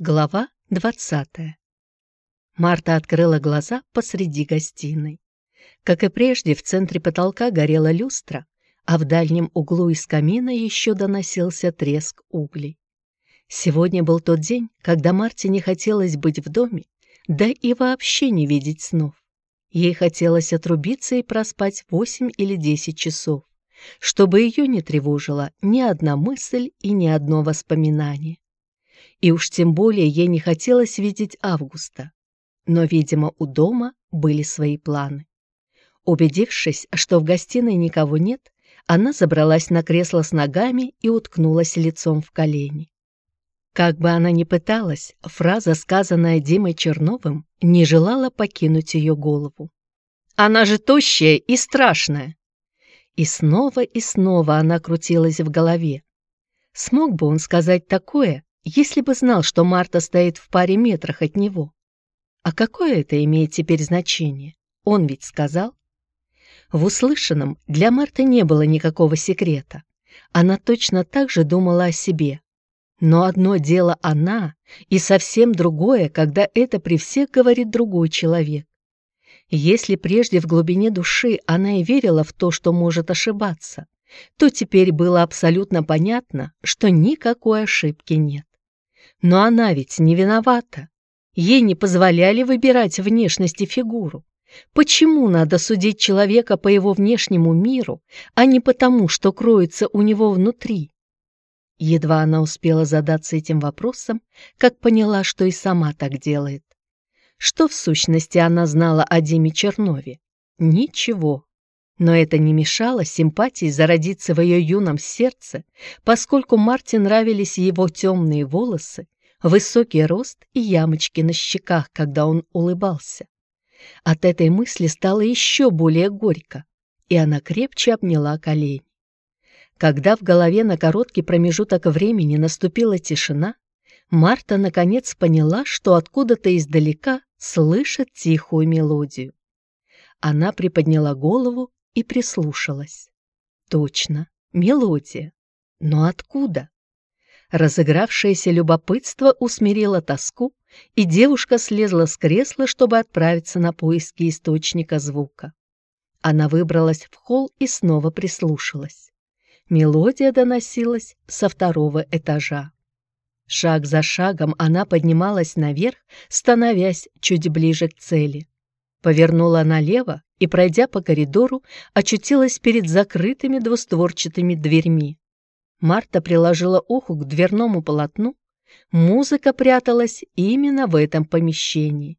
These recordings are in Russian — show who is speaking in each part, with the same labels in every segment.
Speaker 1: Глава 20. Марта открыла глаза посреди гостиной. Как и прежде, в центре потолка горела люстра, а в дальнем углу из камина еще доносился треск углей. Сегодня был тот день, когда Марте не хотелось быть в доме, да и вообще не видеть снов. Ей хотелось отрубиться и проспать 8 или 10 часов, чтобы ее не тревожила ни одна мысль и ни одно воспоминание. И уж тем более ей не хотелось видеть Августа. Но, видимо, у дома были свои планы. Убедившись, что в гостиной никого нет, она забралась на кресло с ногами и уткнулась лицом в колени. Как бы она ни пыталась, фраза, сказанная Димой Черновым, не желала покинуть ее голову. «Она же тощая и страшная!» И снова и снова она крутилась в голове. Смог бы он сказать такое, если бы знал, что Марта стоит в паре метрах от него. А какое это имеет теперь значение? Он ведь сказал. В услышанном для Марты не было никакого секрета. Она точно так же думала о себе. Но одно дело она, и совсем другое, когда это при всех говорит другой человек. Если прежде в глубине души она и верила в то, что может ошибаться, то теперь было абсолютно понятно, что никакой ошибки нет. Но она ведь не виновата. Ей не позволяли выбирать внешность и фигуру. Почему надо судить человека по его внешнему миру, а не потому, что кроется у него внутри? Едва она успела задаться этим вопросом, как поняла, что и сама так делает. Что в сущности она знала о Диме Чернове? Ничего. Но это не мешало симпатии зародиться в ее юном сердце, поскольку Марте нравились его темные волосы, высокий рост и ямочки на щеках, когда он улыбался. От этой мысли стало еще более горько, и она крепче обняла колени. Когда в голове на короткий промежуток времени наступила тишина, Марта наконец поняла, что откуда-то издалека слышит тихую мелодию. Она приподняла голову и прислушалась. Точно, мелодия. Но откуда? Разыгравшееся любопытство усмирило тоску, и девушка слезла с кресла, чтобы отправиться на поиски источника звука. Она выбралась в холл и снова прислушалась. Мелодия доносилась со второго этажа. Шаг за шагом она поднималась наверх, становясь чуть ближе к цели. Повернула налево и, пройдя по коридору, очутилась перед закрытыми двустворчатыми дверьми. Марта приложила ухо к дверному полотну. Музыка пряталась именно в этом помещении.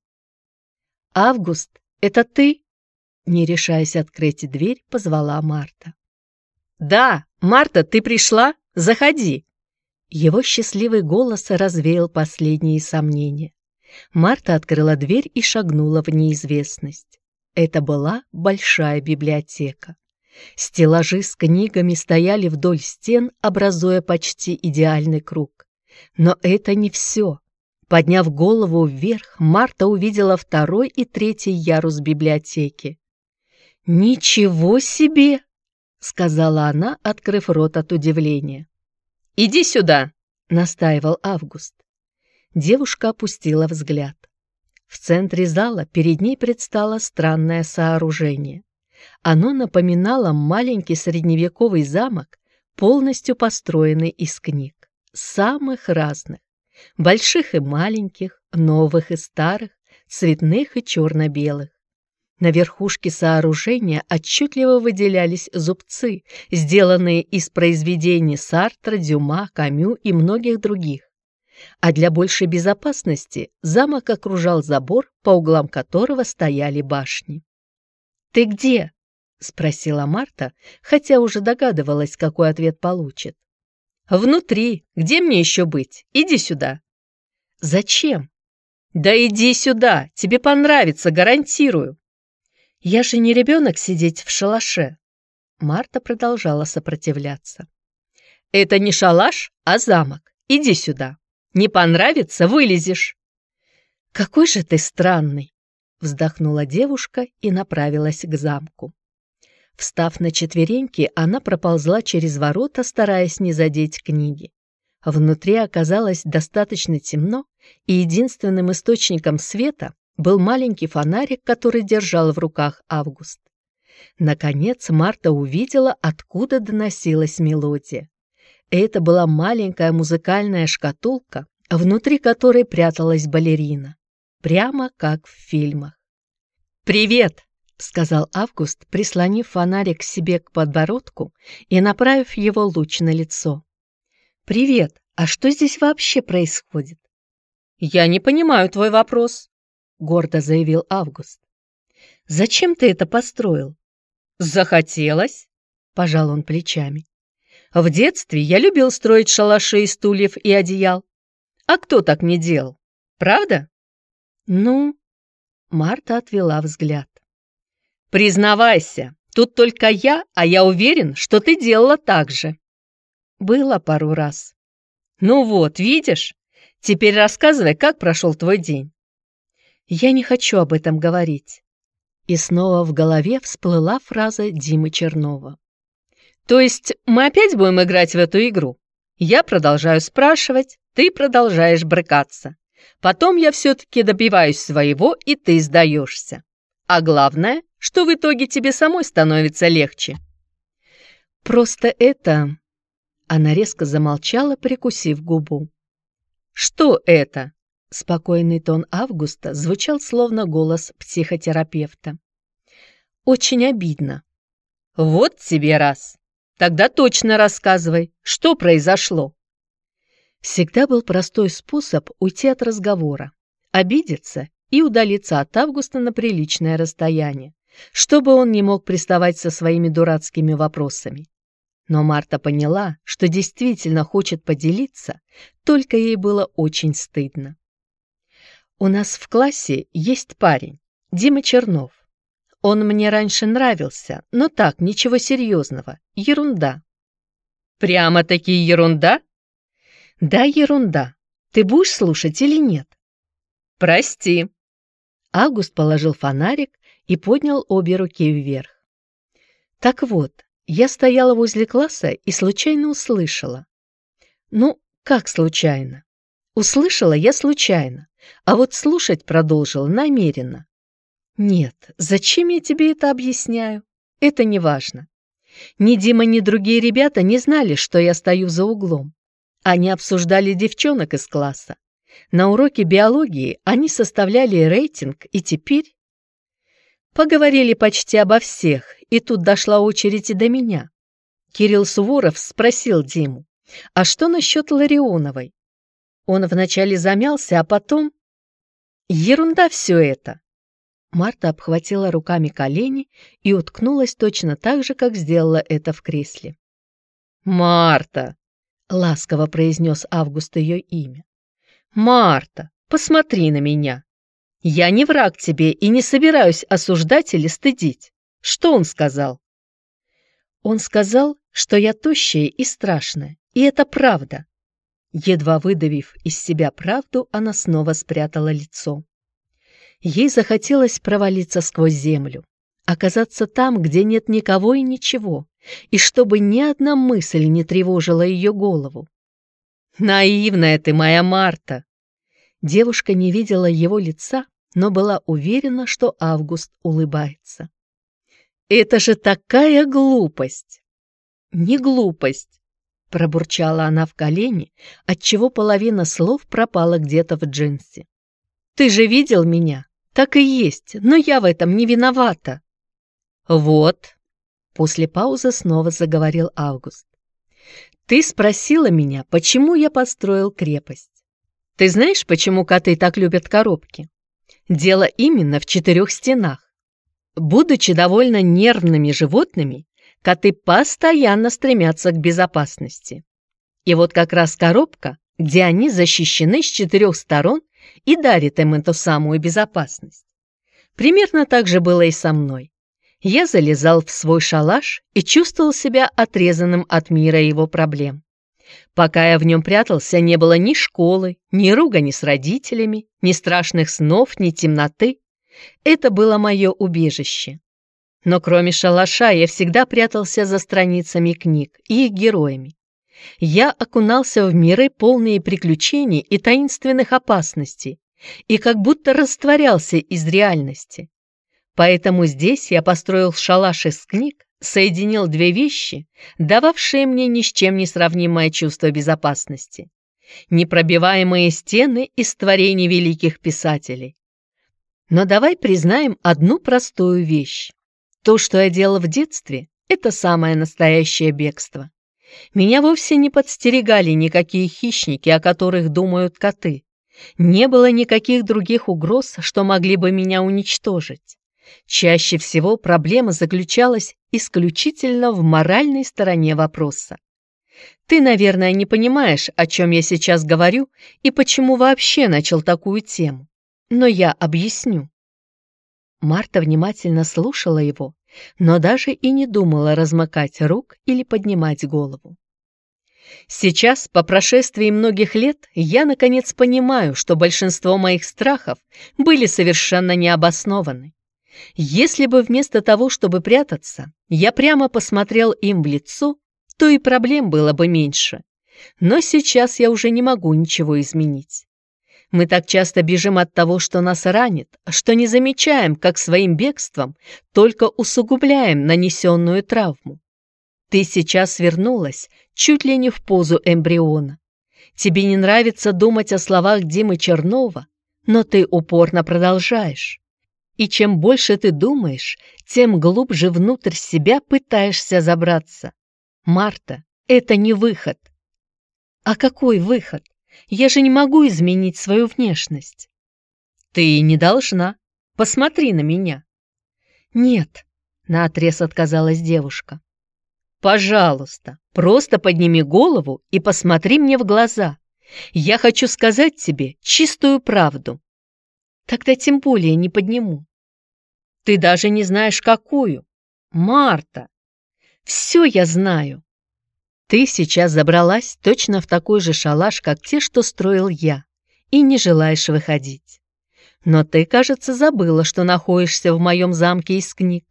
Speaker 1: «Август, это ты?» Не решаясь открыть дверь, позвала Марта. «Да, Марта, ты пришла? Заходи!» Его счастливый голос развеял последние сомнения. Марта открыла дверь и шагнула в неизвестность. Это была большая библиотека. Стеллажи с книгами стояли вдоль стен, образуя почти идеальный круг. Но это не все. Подняв голову вверх, Марта увидела второй и третий ярус библиотеки. «Ничего себе!» — сказала она, открыв рот от удивления. «Иди сюда!» — настаивал Август. Девушка опустила взгляд. В центре зала перед ней предстало странное сооружение. Оно напоминало маленький средневековый замок, полностью построенный из книг, самых разных, больших и маленьких, новых и старых, цветных и черно-белых. На верхушке сооружения отчетливо выделялись зубцы, сделанные из произведений Сартра, Дюма, Камю и многих других а для большей безопасности замок окружал забор, по углам которого стояли башни. «Ты где?» — спросила Марта, хотя уже догадывалась, какой ответ получит. «Внутри. Где мне еще быть? Иди сюда». «Зачем?» «Да иди сюда. Тебе понравится, гарантирую». «Я же не ребенок сидеть в шалаше». Марта продолжала сопротивляться. «Это не шалаш, а замок. Иди сюда». Не понравится — вылезешь». «Какой же ты странный!» — вздохнула девушка и направилась к замку. Встав на четвереньки, она проползла через ворота, стараясь не задеть книги. Внутри оказалось достаточно темно, и единственным источником света был маленький фонарик, который держал в руках Август. Наконец Марта увидела, откуда доносилась мелодия. Это была маленькая музыкальная шкатулка, внутри которой пряталась балерина. Прямо как в фильмах. «Привет!» — сказал Август, прислонив фонарик себе к подбородку и направив его луч на лицо. «Привет! А что здесь вообще происходит?» «Я не понимаю твой вопрос», — гордо заявил Август. «Зачем ты это построил?» «Захотелось», — пожал он плечами. «В детстве я любил строить шалаши из стульев и одеял. А кто так не делал? Правда?» «Ну...» — Марта отвела взгляд. «Признавайся, тут только я, а я уверен, что ты делала так же». «Было пару раз». «Ну вот, видишь? Теперь рассказывай, как прошел твой день». «Я не хочу об этом говорить». И снова в голове всплыла фраза Димы Чернова. «То есть мы опять будем играть в эту игру? Я продолжаю спрашивать, ты продолжаешь брыкаться. Потом я все-таки добиваюсь своего, и ты сдаешься. А главное, что в итоге тебе самой становится легче». «Просто это...» Она резко замолчала, прикусив губу. «Что это?» Спокойный тон Августа звучал словно голос психотерапевта. «Очень обидно». «Вот тебе раз. Тогда точно рассказывай, что произошло». Всегда был простой способ уйти от разговора, обидеться и удалиться от Августа на приличное расстояние, чтобы он не мог приставать со своими дурацкими вопросами. Но Марта поняла, что действительно хочет поделиться, только ей было очень стыдно. «У нас в классе есть парень, Дима Чернов. Он мне раньше нравился, но так, ничего серьезного, ерунда». «Прямо-таки ерунда?» «Да, ерунда. Ты будешь слушать или нет?» «Прости». Август положил фонарик и поднял обе руки вверх. «Так вот, я стояла возле класса и случайно услышала. Ну, как случайно? Услышала я случайно, а вот слушать продолжила намеренно. Нет, зачем я тебе это объясняю? Это не важно. Ни Дима, ни другие ребята не знали, что я стою за углом. Они обсуждали девчонок из класса. На уроке биологии они составляли рейтинг, и теперь... Поговорили почти обо всех, и тут дошла очередь и до меня. Кирилл Суворов спросил Диму, а что насчет Ларионовой? Он вначале замялся, а потом... Ерунда все это. Марта обхватила руками колени и уткнулась точно так же, как сделала это в кресле. «Марта!» — ласково произнес Август ее имя. «Марта, посмотри на меня. Я не враг тебе и не собираюсь осуждать или стыдить. Что он сказал? Он сказал, что я тощая и страшная, и это правда. Едва выдавив из себя правду, она снова спрятала лицо. Ей захотелось провалиться сквозь землю, оказаться там, где нет никого и ничего, и чтобы ни одна мысль не тревожила ее голову. «Наивная ты моя Марта!» Девушка не видела его лица, но была уверена, что Август улыбается. Это же такая глупость!» «Не глупость!» — пробурчала она в колени, отчего половина слов пропала где-то в джинсе. «Ты же видел меня? Так и есть, но я в этом не виновата!» «Вот!» — после паузы снова заговорил Август. «Ты спросила меня, почему я построил крепость. Ты знаешь, почему коты так любят коробки? Дело именно в четырех стенах. Будучи довольно нервными животными, коты постоянно стремятся к безопасности. И вот как раз коробка, где они защищены с четырех сторон и дарит им эту самую безопасность. Примерно так же было и со мной. Я залезал в свой шалаш и чувствовал себя отрезанным от мира его проблем. Пока я в нем прятался, не было ни школы, ни ругани с родителями, ни страшных снов, ни темноты. Это было мое убежище. Но кроме шалаша я всегда прятался за страницами книг и их героями. Я окунался в миры, полные приключений и таинственных опасностей, и как будто растворялся из реальности. Поэтому здесь я построил шалаш из книг, соединил две вещи, дававшие мне ни с чем не сравнимое чувство безопасности. Непробиваемые стены из творений великих писателей. Но давай признаем одну простую вещь. То, что я делал в детстве, это самое настоящее бегство. Меня вовсе не подстерегали никакие хищники, о которых думают коты. Не было никаких других угроз, что могли бы меня уничтожить. Чаще всего проблема заключалась исключительно в моральной стороне вопроса. Ты, наверное, не понимаешь, о чем я сейчас говорю и почему вообще начал такую тему. Но я объясню. Марта внимательно слушала его, но даже и не думала размыкать рук или поднимать голову. Сейчас, по прошествии многих лет, я наконец понимаю, что большинство моих страхов были совершенно необоснованы. Если бы вместо того, чтобы прятаться, я прямо посмотрел им в лицо, то и проблем было бы меньше. Но сейчас я уже не могу ничего изменить. Мы так часто бежим от того, что нас ранит, что не замечаем, как своим бегством только усугубляем нанесенную травму. Ты сейчас вернулась чуть ли не в позу эмбриона. Тебе не нравится думать о словах Димы Чернова, но ты упорно продолжаешь. И чем больше ты думаешь, тем глубже внутрь себя пытаешься забраться. Марта, это не выход. А какой выход? Я же не могу изменить свою внешность. Ты не должна. Посмотри на меня. Нет, наотрез отказалась девушка. Пожалуйста, просто подними голову и посмотри мне в глаза. Я хочу сказать тебе чистую правду. Тогда тем более не подниму. Ты даже не знаешь, какую. Марта. Все я знаю. Ты сейчас забралась точно в такой же шалаш, как те, что строил я, и не желаешь выходить. Но ты, кажется, забыла, что находишься в моем замке из книг.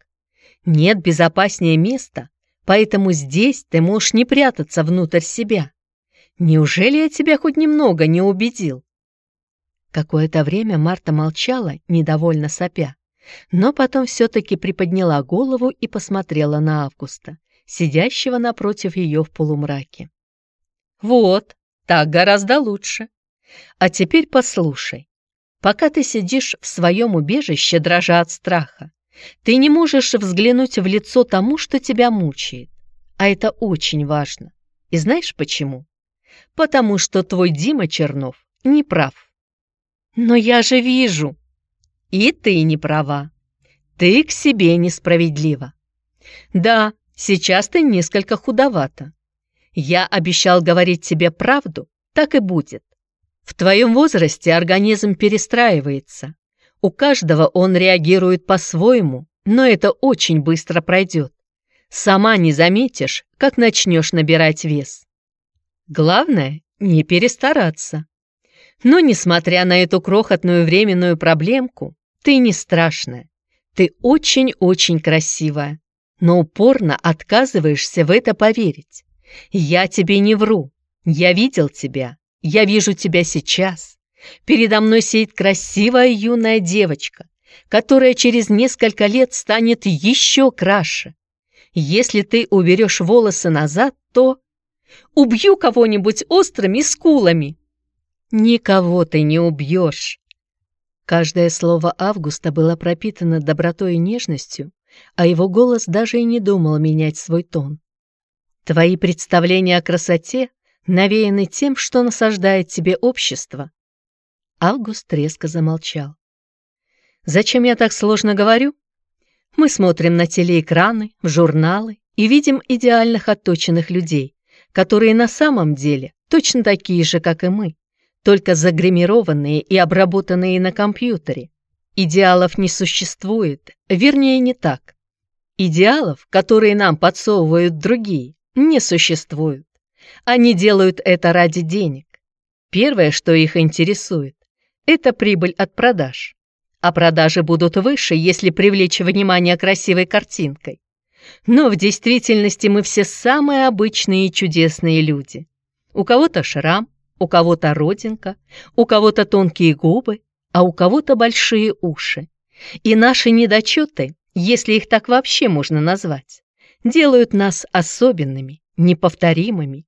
Speaker 1: Нет безопаснее места, поэтому здесь ты можешь не прятаться внутрь себя. Неужели я тебя хоть немного не убедил?» Какое-то время Марта молчала, недовольно сопя. Но потом все-таки приподняла голову и посмотрела на Августа, сидящего напротив ее в полумраке. «Вот, так гораздо лучше. А теперь послушай. Пока ты сидишь в своем убежище, дрожа от страха, ты не можешь взглянуть в лицо тому, что тебя мучает. А это очень важно. И знаешь почему? Потому что твой Дима Чернов не прав. Но я же вижу, и ты не права. Ты к себе несправедлива. Да, сейчас ты несколько худовата. Я обещал говорить тебе правду, так и будет. В твоем возрасте организм перестраивается. У каждого он реагирует по-своему, но это очень быстро пройдет. Сама не заметишь, как начнешь набирать вес. Главное, не перестараться. Но, несмотря на эту крохотную временную проблемку, ты не страшная. Ты очень-очень красивая, но упорно отказываешься в это поверить. Я тебе не вру. Я видел тебя. Я вижу тебя сейчас. Передо мной сидит красивая юная девочка, которая через несколько лет станет еще краше. Если ты уберешь волосы назад, то... Убью кого-нибудь острыми скулами. Никого ты не убьешь. Каждое слово Августа было пропитано добротой и нежностью, а его голос даже и не думал менять свой тон. Твои представления о красоте навеяны тем, что насаждает тебе общество. Август резко замолчал. Зачем я так сложно говорю? Мы смотрим на телеэкраны, журналы и видим идеальных отточенных людей, которые на самом деле точно такие же, как и мы только загримированные и обработанные на компьютере. Идеалов не существует, вернее, не так. Идеалов, которые нам подсовывают другие, не существует. Они делают это ради денег. Первое, что их интересует, это прибыль от продаж. А продажи будут выше, если привлечь внимание красивой картинкой. Но в действительности мы все самые обычные и чудесные люди. У кого-то шрам, у кого-то родинка, у кого-то тонкие губы, а у кого-то большие уши. И наши недочеты, если их так вообще можно назвать, делают нас особенными, неповторимыми.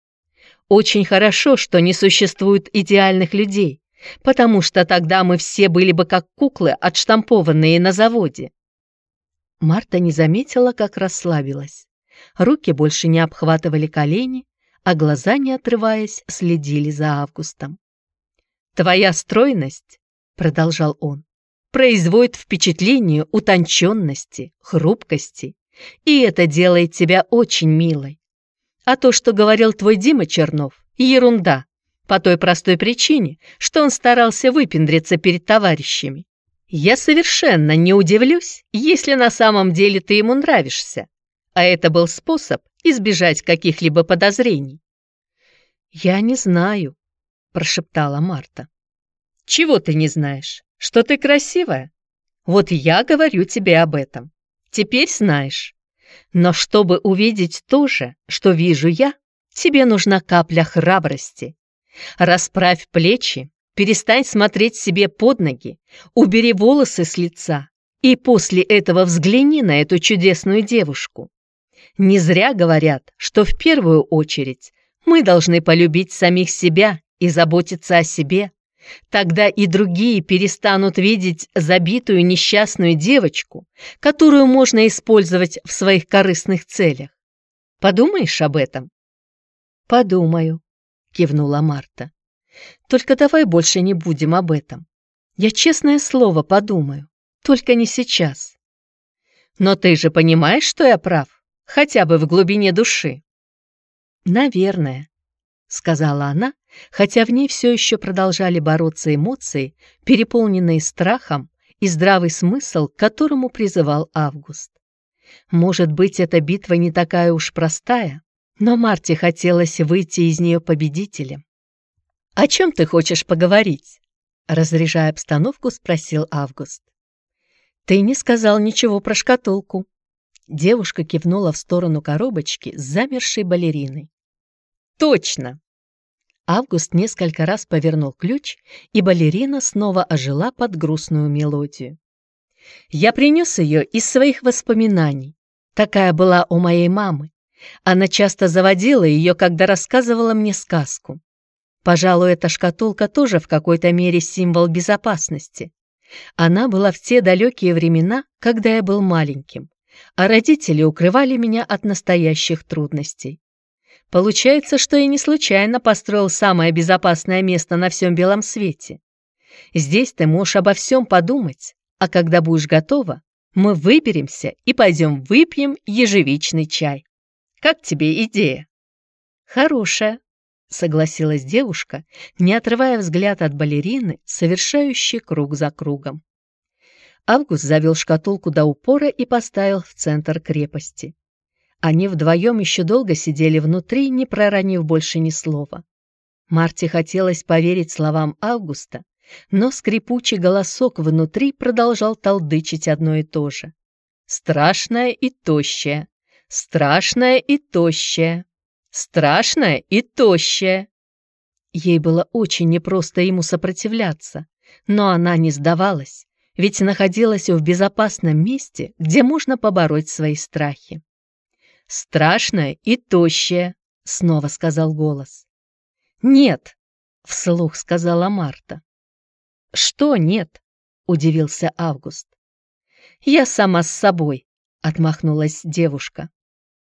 Speaker 1: Очень хорошо, что не существует идеальных людей, потому что тогда мы все были бы как куклы, отштампованные на заводе. Марта не заметила, как расслабилась. Руки больше не обхватывали колени, а глаза, не отрываясь, следили за Августом. «Твоя стройность», — продолжал он, — «производит впечатление утонченности, хрупкости, и это делает тебя очень милой. А то, что говорил твой Дима Чернов, ерунда, по той простой причине, что он старался выпендриться перед товарищами. Я совершенно не удивлюсь, если на самом деле ты ему нравишься. А это был способ избежать каких-либо подозрений. «Я не знаю», — прошептала Марта. «Чего ты не знаешь? Что ты красивая? Вот я говорю тебе об этом. Теперь знаешь. Но чтобы увидеть то же, что вижу я, тебе нужна капля храбрости. Расправь плечи перестань смотреть себе под ноги, убери волосы с лица и после этого взгляни на эту чудесную девушку. Не зря говорят, что в первую очередь мы должны полюбить самих себя и заботиться о себе. Тогда и другие перестанут видеть забитую несчастную девочку, которую можно использовать в своих корыстных целях. Подумаешь об этом? Подумаю, кивнула Марта. Только давай больше не будем об этом. Я честное слово подумаю, только не сейчас. Но ты же понимаешь, что я прав, хотя бы в глубине души. Наверное, сказала она, хотя в ней все еще продолжали бороться эмоции, переполненные страхом и здравый смысл, к которому призывал Август. Может быть, эта битва не такая уж простая, но Марте хотелось выйти из нее победителем. «О чем ты хочешь поговорить?» Разряжая обстановку, спросил Август. «Ты не сказал ничего про шкатулку». Девушка кивнула в сторону коробочки с замершей балериной. «Точно!» Август несколько раз повернул ключ, и балерина снова ожила под грустную мелодию. «Я принес ее из своих воспоминаний. Такая была у моей мамы. Она часто заводила ее, когда рассказывала мне сказку. Пожалуй, эта шкатулка тоже в какой-то мере символ безопасности. Она была в те далекие времена, когда я был маленьким, а родители укрывали меня от настоящих трудностей. Получается, что я не случайно построил самое безопасное место на всем белом свете. Здесь ты можешь обо всем подумать, а когда будешь готова, мы выберемся и пойдем выпьем ежевичный чай. Как тебе идея? Хорошая, согласилась девушка, не отрывая взгляд от балерины, совершающей круг за кругом. Август завел шкатулку до упора и поставил в центр крепости. Они вдвоем еще долго сидели внутри, не проронив больше ни слова. Марте хотелось поверить словам Августа, но скрипучий голосок внутри продолжал толдычить одно и то же. «Страшная и тощая! Страшная и тощая!» страшная и тощая. Ей было очень непросто ему сопротивляться, но она не сдавалась, ведь находилась в безопасном месте, где можно побороть свои страхи. «Страшная и тощая», — снова сказал голос. «Нет», — вслух сказала Марта. «Что нет?» — удивился Август. «Я сама с собой», — отмахнулась девушка.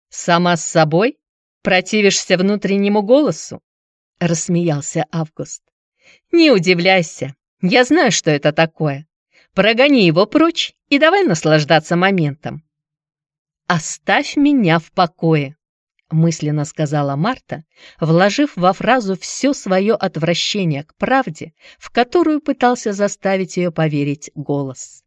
Speaker 1: «Сама с собой?» Противишься внутреннему голосу?» — рассмеялся Август. «Не удивляйся, я знаю, что это такое. Прогони его прочь и давай наслаждаться моментом». «Оставь меня в покое», — мысленно сказала Марта, вложив во фразу все свое отвращение к правде, в которую пытался заставить ее поверить голос.